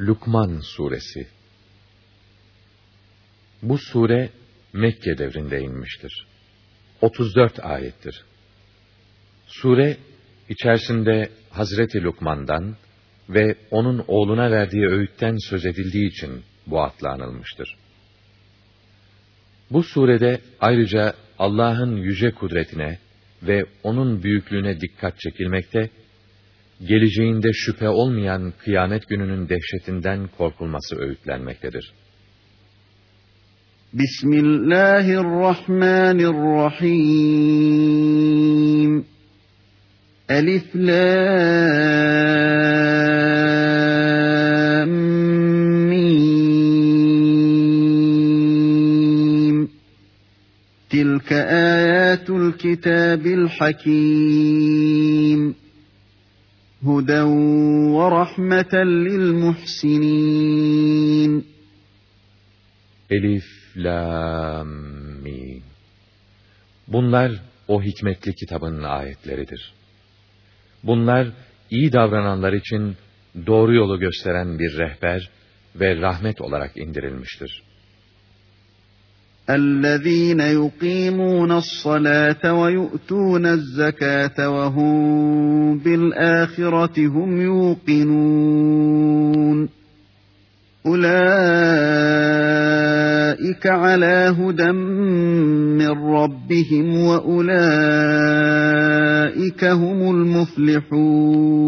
Lukman Suresi Bu sure Mekke devrinde inmiştir. 34 ayettir. Sure içerisinde Hazreti Lukman'dan ve onun oğluna verdiği öğütten söz edildiği için bu adla anılmıştır. Bu surede ayrıca Allah'ın yüce kudretine ve onun büyüklüğüne dikkat çekilmekte geleceğinde şüphe olmayan kıyamet gününün dehşetinden korkulması öğütlenmektedir. Bismillahirrahmanirrahim. Elif Lam Mim. Tilka ayatul kitabil hakim. هُدًى وَرَحْمَةً لِلْمُحْسِنِينَ Elif, Lam, Mim. Bunlar o hikmetli kitabın ayetleridir. Bunlar iyi davrananlar için doğru yolu gösteren bir rehber ve rahmet olarak indirilmiştir. الذين يقيمون الصلاة ويؤتون الزكاة وهم بالآخرة هم يوقنون أولئك على هدى من ربهم وأولئك هم المفلحون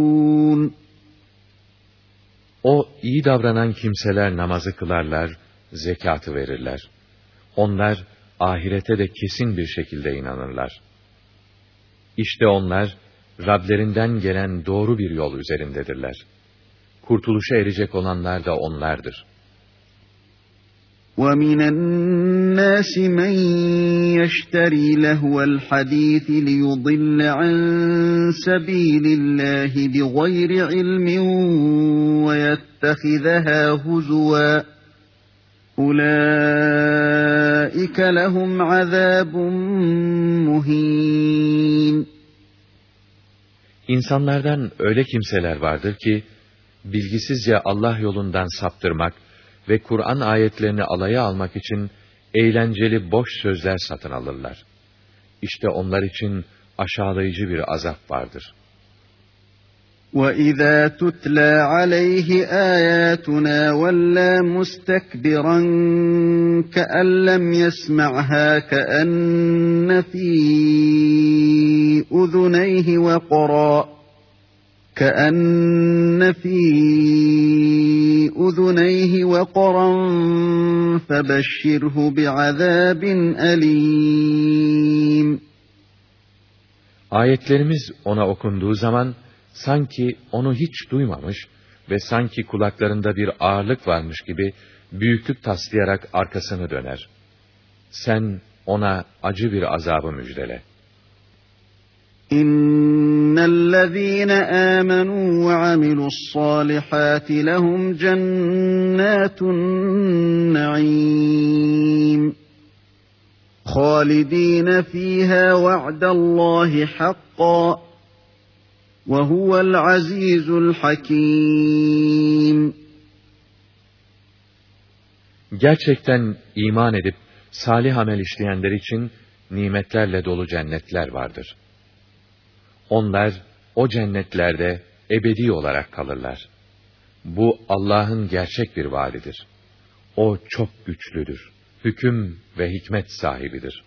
O iyi davranan kimseler namazı kılarlar, zekatı verirler. Onlar ahirete de kesin bir şekilde inanırlar. İşte onlar Rablerinden gelen doğru bir yol üzerindedirler. Kurtuluşa erecek olanlar da onlardır. وَمِنَ النَّاسِ مَنْ يَشْتَرِي لَهْوَ الْحَدِيثِ لِيُضِلَّ عَنْ سَبِيلِ اللَّهِ بِغَيْرِ عِلْمٍ وَيَتَّخِذَهَا هُزُوًا أُولَٰئِكَ لَهُمْ عَذَابٌ مُهِينٌ İnsanlardan öyle kimseler vardır ki, bilgisizce Allah yolundan saptırmak ve Kur'an ayetlerini alaya almak için eğlenceli boş sözler satın alırlar. İşte onlar için aşağılayıcı bir azap vardır.'' وَإِذَا تُتْلَى عَلَيْهِ آيَاتُنَا وَلَّى مُسْتَكْبِرًا كَأَن لَّمْ يَسْمَعْهَا كَأَنَّ فِي أُذُنَيْهِ وَقْرًا كَأَنَّ فِي أُذُنَيْهِ وَقْرًا فَبَشِّرْهُ بِعَذَابٍ أَلِيمٍ Ayetlerimiz ona okunduğu zaman sanki onu hiç duymamış ve sanki kulaklarında bir ağırlık varmış gibi büyüklük taslayarak arkasını döner. Sen ona acı bir azabı müjdele. İnnellezîne âmenû ve amilussâlihâti lehum cennâtun naîm. خالدين فيها وعد الله حقا وَهُوَ الْعَز۪يزُ الْحَك۪يمُ Gerçekten iman edip salih amel işleyenler için nimetlerle dolu cennetler vardır. Onlar o cennetlerde ebedi olarak kalırlar. Bu Allah'ın gerçek bir vaadidir. O çok güçlüdür. Hüküm ve hikmet sahibidir.''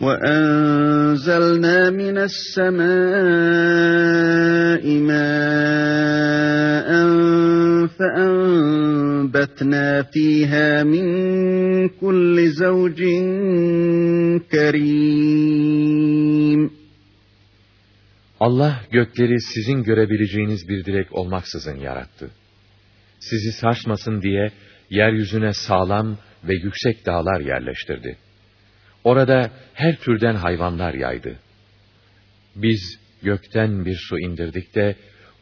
وأنزلنا من السماء ماء فأنبتنا فيها من كل زوج كريم Allah gökleri sizin görebileceğiniz bir direk olmaksızın yarattı. Sizi sarsmasın diye yeryüzüne sağlam ve yüksek dağlar yerleştirdi. Orada her türden hayvanlar yaydı. Biz gökten bir su indirdik de,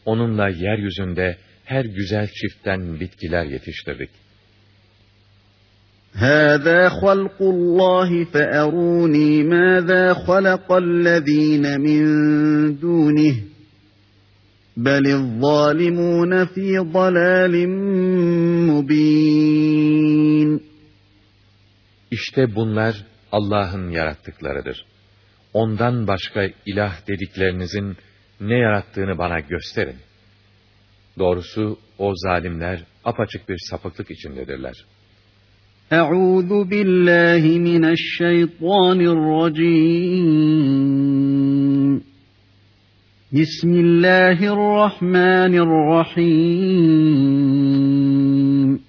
onunla yeryüzünde her güzel çiftten bitkiler yetiştirdik. هذا خلق الله فأروني ماذا خلق الذين من دونه بل الظالمون في ضلال مبين İşte bunlar Allah'ın yarattıklarıdır. Ondan başka ilah dediklerinizin ne yarattığını bana gösterin. Doğrusu o zalimler apaçık bir sapıklık içindedirler. Euzu billahi mineşşeytanirracim. Bismillahirrahmanirrahim.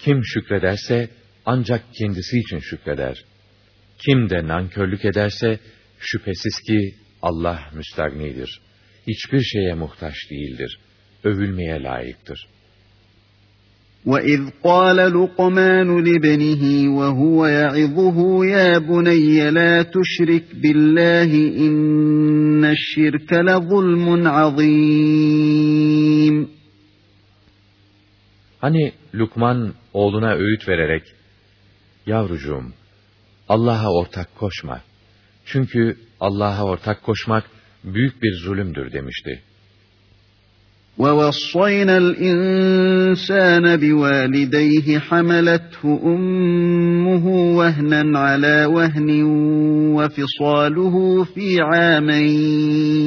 Kim şükrederse ancak kendisi için şükreder. Kim de nankörlük ederse şüphesiz ki Allah müstagnidir.'' hiçbir şeye muhtaç değildir. Övülmeye layıktır. وَإِذْ قَالَ لُقْمَانُ لِابْنِهِ وَهُوَ يَعِظُهُ يَا بُنَيَّ لَا تُشْرِكْ بِاللَّهِ إِنَّ الشِّرْكَ لَظُلْمٌ عَظِيمٌ Hani Lukman oğluna öğüt vererek, Yavrucuğum, Allah'a ortak koşma. Çünkü Allah'a ortak koşmak, büyük bir zulümdür demişti. وَوَصَّيْنَا الْإِنسَانَ بِوَالِدَيْهِ حَمَلَتْهُ أُمُّهُ وَهْنًا عَلَى وَهْنٍ وَفِصَالُهُ فِي عَامَيْنِ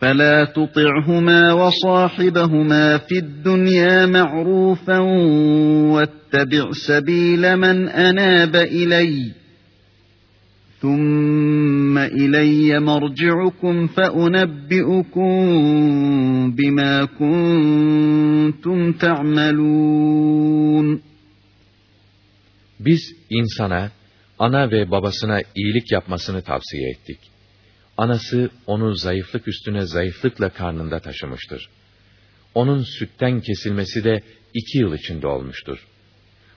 فَلَا تُطِعْهُمَا وَصَاحِبَهُمَا فِي الدُّنْيَا مَعْرُوفًا وَاتَّبِعْ سَبِيلَ مَنْ أَنَابَ إِلَيَّ ثُمَّ إِلَيَّ مَرْجِعُكُمْ فَأُنَبِّئُكُمْ بِمَا كُنْتُمْ تَعْمَلُونَ Biz insana, ana ve babasına iyilik yapmasını tavsiye ettik. Anası onu zayıflık üstüne zayıflıkla karnında taşımıştır. Onun sütten kesilmesi de iki yıl içinde olmuştur.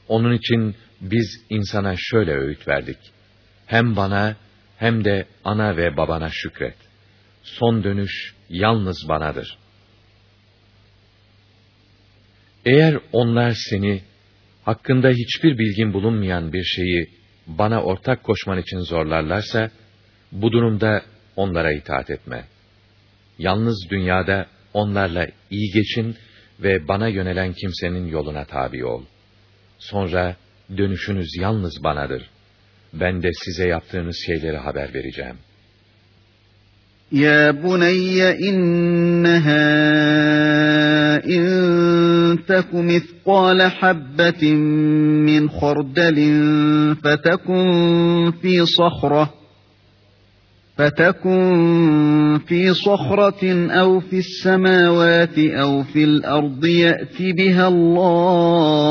Onun için biz insana şöyle öğüt verdik. Hem bana hem de ana ve babana şükret. Son dönüş yalnız banadır. Eğer onlar seni hakkında hiçbir bilgin bulunmayan bir şeyi bana ortak koşman için zorlarlarsa, bu durumda onlara itaat etme. Yalnız dünyada onlarla iyi geçin ve bana yönelen kimsenin yoluna tabi ol. Sonra dönüşünüz yalnız banadır. Ben de size yaptığınız şeyleri haber vereceğim. Ya bunayya inneha in teku mithqala habbetin min khordelin fetekun fi sahrah فتكن في صخرة أو في السماوات أو في الأرض يأت بها الله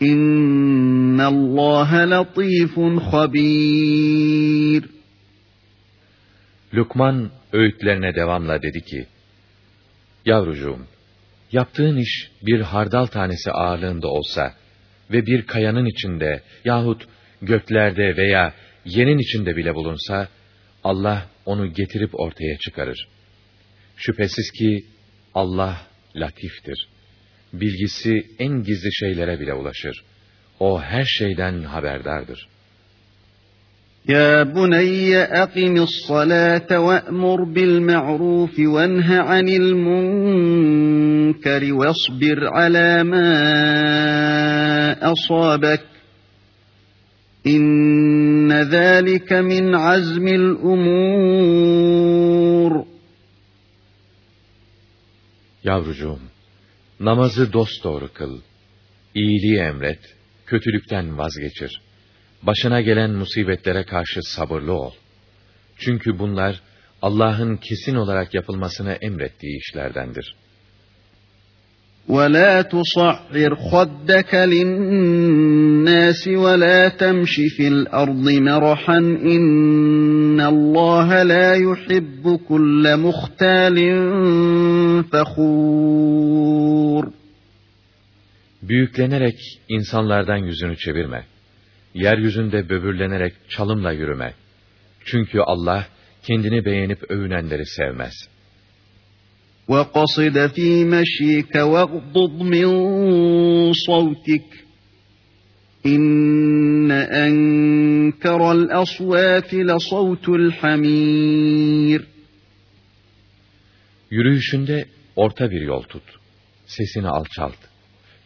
İnna Allah latifun habir. Lukman öğütlerine devamla dedi ki, Yavrucuğum, yaptığın iş bir hardal tanesi ağırlığında olsa ve bir kayanın içinde yahut göklerde veya yerin içinde bile bulunsa, Allah onu getirip ortaya çıkarır. Şüphesiz ki Allah latiftir bilgisi en gizli şeylere bile ulaşır. O her şeyden haberdardır. يا بني أقم الصلاة وأمر بالمعروف وانه عن المنكر واصبر على ما أصابك İnne zâlike min azmil umur. Yavrucuğum, namazı dosdoğru kıl. İyiliği emret, kötülükten vazgeçir. Başına gelen musibetlere karşı sabırlı ol. Çünkü bunlar Allah'ın kesin olarak yapılmasını emrettiği işlerdendir.'' وَلَا تُصَعِّرْ خَدَّكَ لِلنَّاسِ وَلَا تَمْشِ فِي الْأَرْضِ مَرَحًا إِنَّ اللَّهَ لَا يُحِبُّ كُلَّ مُخْتَالٍ فَخُورٍ Büyüklenerek insanlardan yüzünü çevirme yeryüzünde böbürlenerek çalımla yürüme. Çünkü Allah kendini beğenip övünenleri sevmez. وَقَصِدَ ف۪ي مَشِيكَ وَاغْضُضْ مِنْ صَوْتِكَ İnne enkerel asvâti le savtul hamir. Yürüyüşünde orta bir yol tut. Sesini alçalt.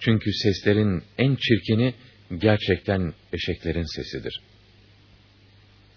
Çünkü seslerin en çirkini gerçekten eşeklerin sesidir.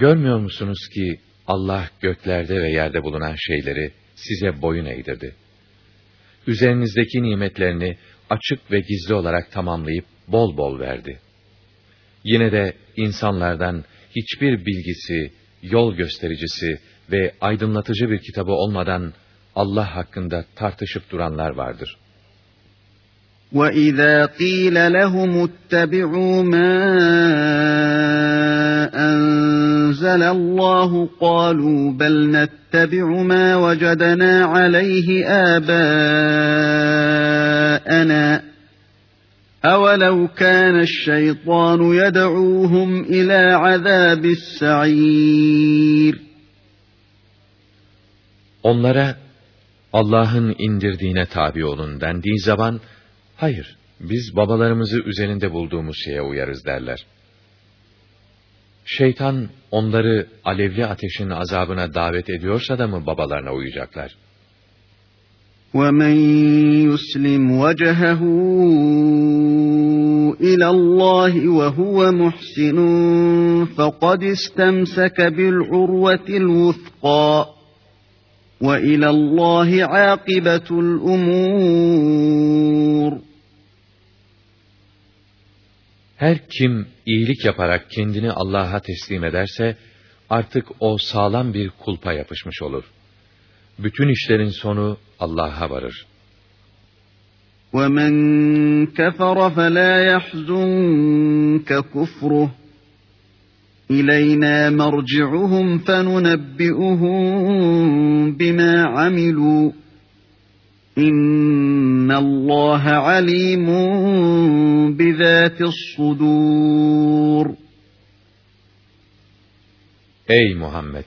Görmüyor musunuz ki Allah göklerde ve yerde bulunan şeyleri size boyun eğdirdi. Üzerinizdeki nimetlerini açık ve gizli olarak tamamlayıp bol bol verdi. Yine de insanlardan hiçbir bilgisi, yol göstericisi ve aydınlatıcı bir kitabı olmadan Allah hakkında tartışıp duranlar vardır. وَإِذَا قِيلَ لَهُمُ اتَّبِعُوا مَا أَنزَلَ اللَّهُ قَالُوا بَلْ نَتَّبِعُ مَا وَجَدْنَا عَلَيْهِ آبَاءَنَا أَوَلَوْ كَانَ الشَّيْطَانُ يَدْعُوهُمْ إِلَى عَذَابِ السَّعِيرِ Onlara Allah'ın indirdiğine tabi olun dendiği zaman, hayır, biz babalarımızı üzerinde bulduğumuz şeye uyarız derler. Şeytan onları alevli ateşin azabına davet ediyorsa da mı babalarına uyacaklar? وَمَنْ يُسْلِمْ وَجَهَهُ إِلَى اللَّهِ وَهُوَ مُحْسِنٌ فَقَدْ اسْتَمْسَكَ بِالْعُرْوَةِ الْوُثْقَى وَإِلَى اللّٰهِ عَاقِبَةُ الْأُمُورِ Her kim iyilik yaparak kendini Allah'a teslim ederse, artık o sağlam bir kulpa yapışmış olur. Bütün işlerin sonu Allah'a varır. وَمَنْ كَفَرَ فَلَا يَحْزُنْكَ كُفْرُهُ İleyna merci'uhum fenunebbi'uhum bima amilu. İnnallâhe alîmun bizâtis sudur. Ey Muhammed!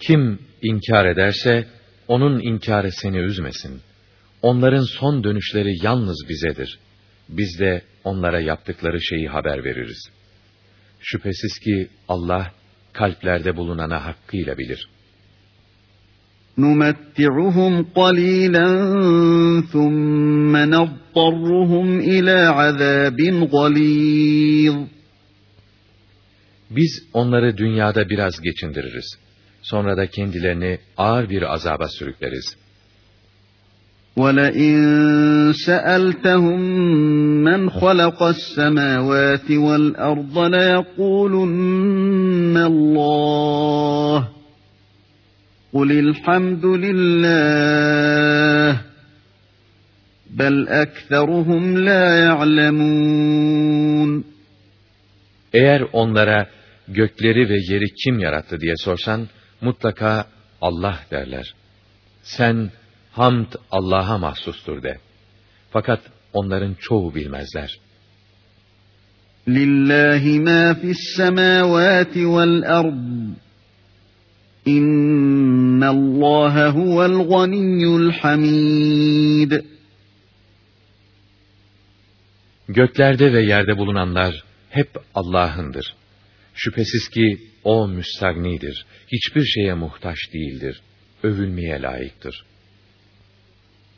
Kim inkar ederse, onun inkarı seni üzmesin. Onların son dönüşleri yalnız bizedir. Biz de onlara yaptıkları şeyi haber veririz.'' Şüphesiz ki Allah kalplerde bulunana hakkıyla bilir. نُمَتِّعُهُمْ قَلِيلًا ثُمَّ نَضْطَرُّهُمْ إِلَى عَذَابٍ غَلِيظٍ Biz onları dünyada biraz geçindiririz. Sonra da kendilerini ağır bir azaba sürükleriz. وَلَئِن سَأَلْتَهُم مَّنْ خَلَقَ السَّمَاوَاتِ وَالْأَرْضَ لَيَقُولُنَّ اللَّهُ قُلِ الْحَمْدُ لِلَّهِ بَلْ أَكْثَرُهُمْ لَا يَعْلَمُونَ Eğer onlara gökleri ve yeri kim yarattı diye sorsan, mutlaka Allah derler. Sen, hamd Allah'a mahsustur de. Fakat onların çoğu bilmezler. Lillahi ma fis semavati vel İnna Allah huvel ganiyyul hamid. Göklerde ve yerde bulunanlar hep Allah'ındır. Şüphesiz ki O müstagnidir, hiçbir şeye muhtaç değildir, övülmeye layıktır.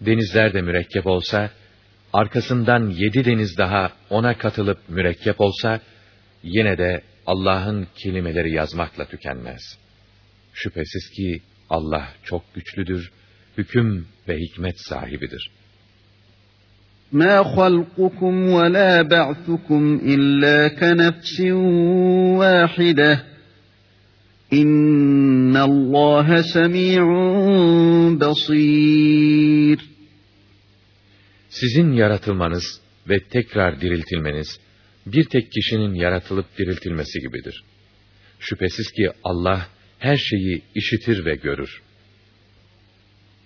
denizler de mürekkep olsa, arkasından yedi deniz daha ona katılıp mürekkep olsa, yine de Allah'ın kelimeleri yazmakla tükenmez. Şüphesiz ki Allah çok güçlüdür, hüküm ve hikmet sahibidir.'' مَا خَلْقُكُمْ وَلَا بَعْثُكُمْ إِلَّا كَنَفْسٍ وَاحِدَةٍ إِنَّ İnnallâhe semî'un basîr. Sizin yaratılmanız ve tekrar diriltilmeniz, bir tek kişinin yaratılıp diriltilmesi gibidir. Şüphesiz ki Allah her şeyi işitir ve görür.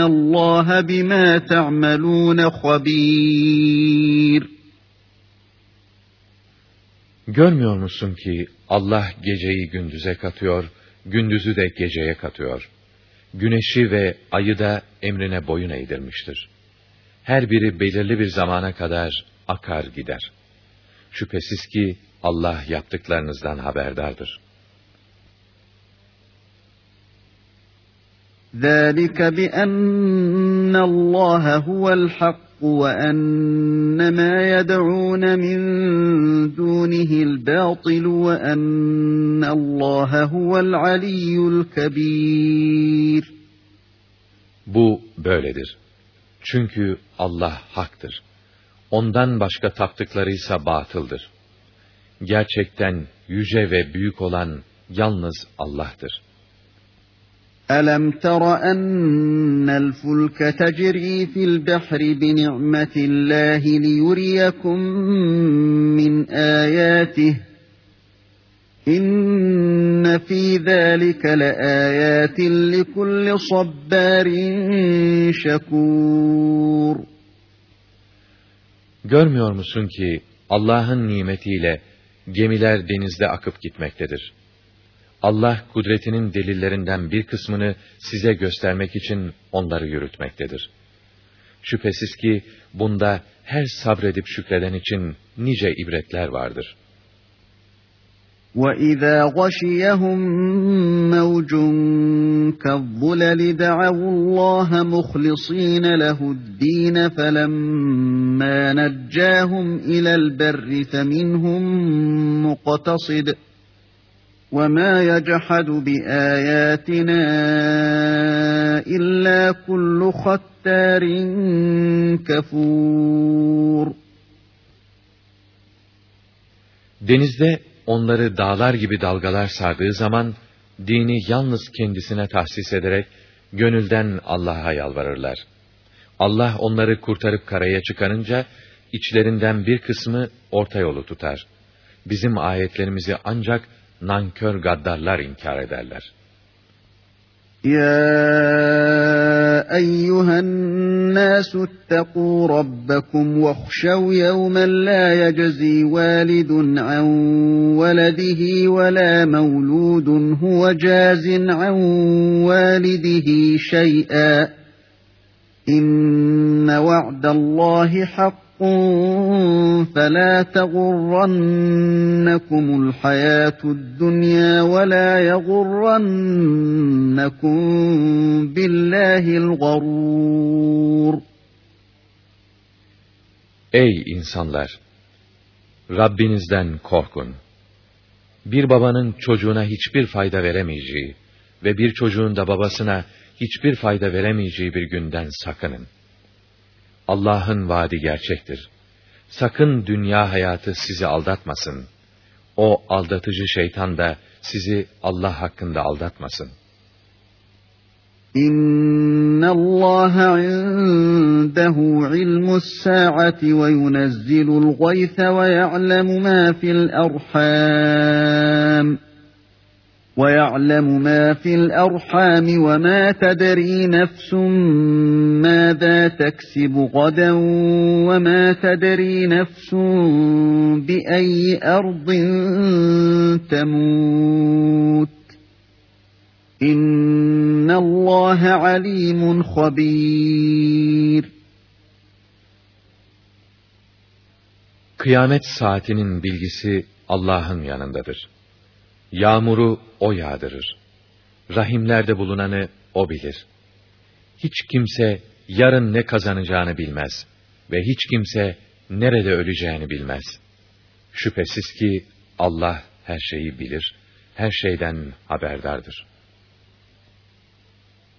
İnna Allah bima ta'malun habir. Görmüyor musun ki Allah geceyi gündüze katıyor, gündüzü de geceye katıyor. Güneşi ve ayı da emrine boyun eğdirmiştir. Her biri belirli bir zamana kadar akar gider. Şüphesiz ki Allah yaptıklarınızdan haberdardır.'' ذَٰلِكَ بِأَنَّ اللّٰهَ هُوَ الْحَقُّ وَأَنَّ مَا يَدْعُونَ مِنْ دُونِهِ الْبَاطِلُ وَأَنَّ اللّٰهَ هُوَ الْعَلِيُّ الْكَبِيرُ Bu böyledir. Çünkü Allah haktır. Ondan başka taptıkları ise batıldır. Gerçekten yüce ve büyük olan yalnız Allah'tır. أَلَمْ تَرَ أَنَّ الْفُلْكَ تَجْرِي فِي الْبَحْرِ بِنِعْمَةِ اللّٰهِ لِيُرِيَكُمْ مِنْ آيَاتِهِ İnne fî zâlike leâyâtin likulli sabbârin şekûr. Görmüyor musun ki Allah'ın nimetiyle gemiler denizde akıp gitmektedir. Allah kudretinin delillerinden bir kısmını size göstermek için onları yürütmektedir. Şüphesiz ki bunda her sabredip şükreden için nice ibretler vardır.'' وَإِذَا غَشِيَهُم مَّوْجٌ كَالظُّلَلِ دَعَوُا اللَّهَ مُخْلِصِينَ لَهُ الدِّينَ فَلَمَّا نَجَّاهُمْ إِلَى الْبَرِّ فَمِنْهُم مُّقْتَصِدٌ وَمَا يَجْحَدُ بِآيَاتِنَا إِلَّا كُلُّ خَتَّارٍ كَفُورٍ Denizde onları dağlar gibi dalgalar sardığı zaman, dini yalnız kendisine tahsis ederek, gönülden Allah'a yalvarırlar. Allah onları kurtarıp karaya çıkarınca, içlerinden bir kısmı orta yolu tutar. Bizim ayetlerimizi ancak nankör gaddarlar inkar ederler. Ya eyyühen الناس اتقوا ربكم واخشوا يوما لا يجزي والد عن ولده ولا مولود هو جاز عن والده شيئا إن وعد الله حق فلا تغرنكم الحياة الدنيا ولا يغرنكم بالله الغرور Ey insanlar! Rabbinizden korkun. Bir babanın çocuğuna hiçbir fayda veremeyeceği ve bir çocuğun da babasına hiçbir fayda veremeyeceği bir günden sakının. Allah'ın vaadi gerçektir. Sakın dünya hayatı sizi aldatmasın. O aldatıcı şeytan da sizi Allah hakkında aldatmasın. İnna Allah indehu ilmus saati ve yunezzilul gayse ve ya'lemu ma fil erham. وَيَعْلَمُ مَا فِي الْأَرْحَامِ وَمَا تَدْرِي نَفْسٌ مَاذَا تَكْسِبُ غَدًا وَمَا تَدْرِي نَفْسٌ بِأَيِّ أَرْضٍ تَمُوتُ إِنَّ اللّٰهَ عَلِيمٌ خَبِيرٌ Kıyamet saatinin bilgisi Allah'ın yanındadır. Yağmuru O yağdırır. Rahimlerde bulunanı O bilir. Hiç kimse yarın ne kazanacağını bilmez ve hiç kimse nerede öleceğini bilmez. Şüphesiz ki Allah her şeyi bilir, her şeyden haberdardır.